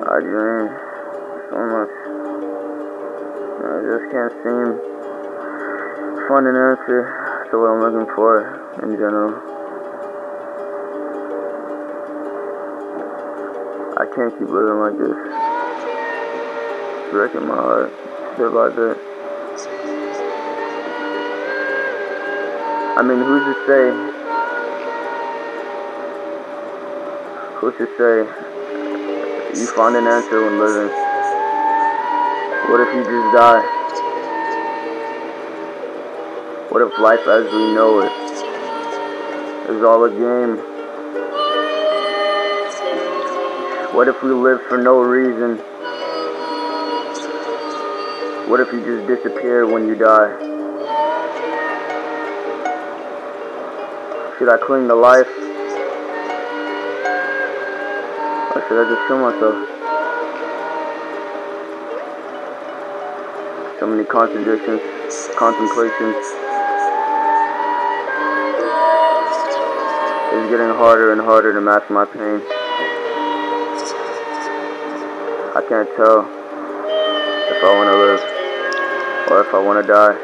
I dream so much. I just can't seem to find an answer to what I'm looking for in general. I can't keep living like this. It's breaking my heart bit by bit. I mean, who's to say? Who's to say you find an answer when living. What if you just die? What if life as we know it is all a game? What if we live for no reason? What if you just disappear when you die? Should I cling to life? I just kill myself? So many contradictions, contemplations. It's getting harder and harder to mask my pain. I can't tell if I want to live or if I want to die.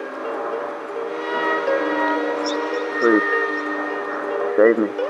Please, save me.